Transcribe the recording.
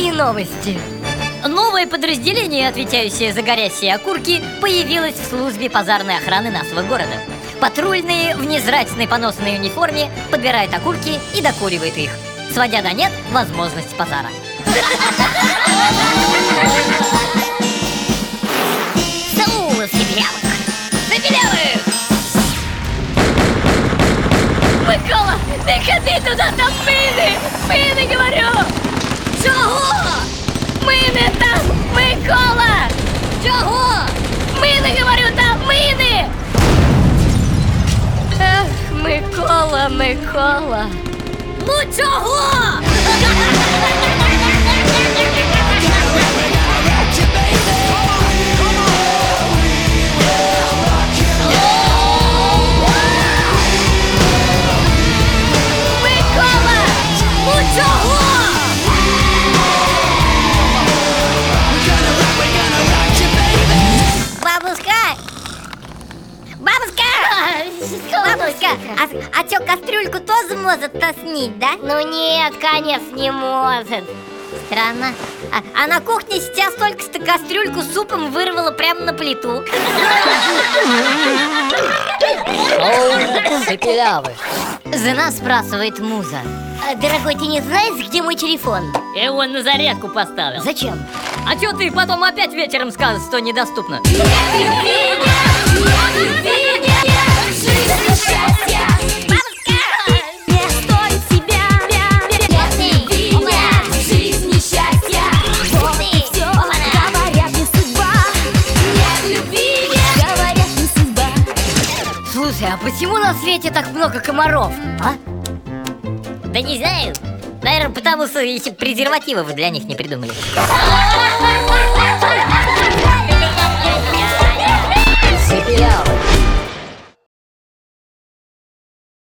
новости. Новое подразделение, отвечающее за горящие окурки, появилось в службе пожарной охраны нашего города. Патрульные в незрачной поносной униформе подбирают окурки и докуривают их, сводя до нет возможность пожара. Белявок! Забелявых! Микола, не ходи туда, там мини! Мини, говорю! Микола, Микола! Ну чого? Бабушка, а, а чё, кастрюльку тоже может тоснить, да? Ну нет, конечно, не может. Странно. А, а на кухне сейчас только что кастрюльку с супом вырвала прямо на плиту. Запилявы. Жена спрашивает муза. А, Дорогой, ты не знаешь, где мой телефон? Я его на зарядку поставил. Зачем? А чё ты потом опять вечером скажешь, что недоступно? Слушай, а почему на свете так много комаров? А? Да не знаю. Наверное, потому что еще презервативов для них не придумали.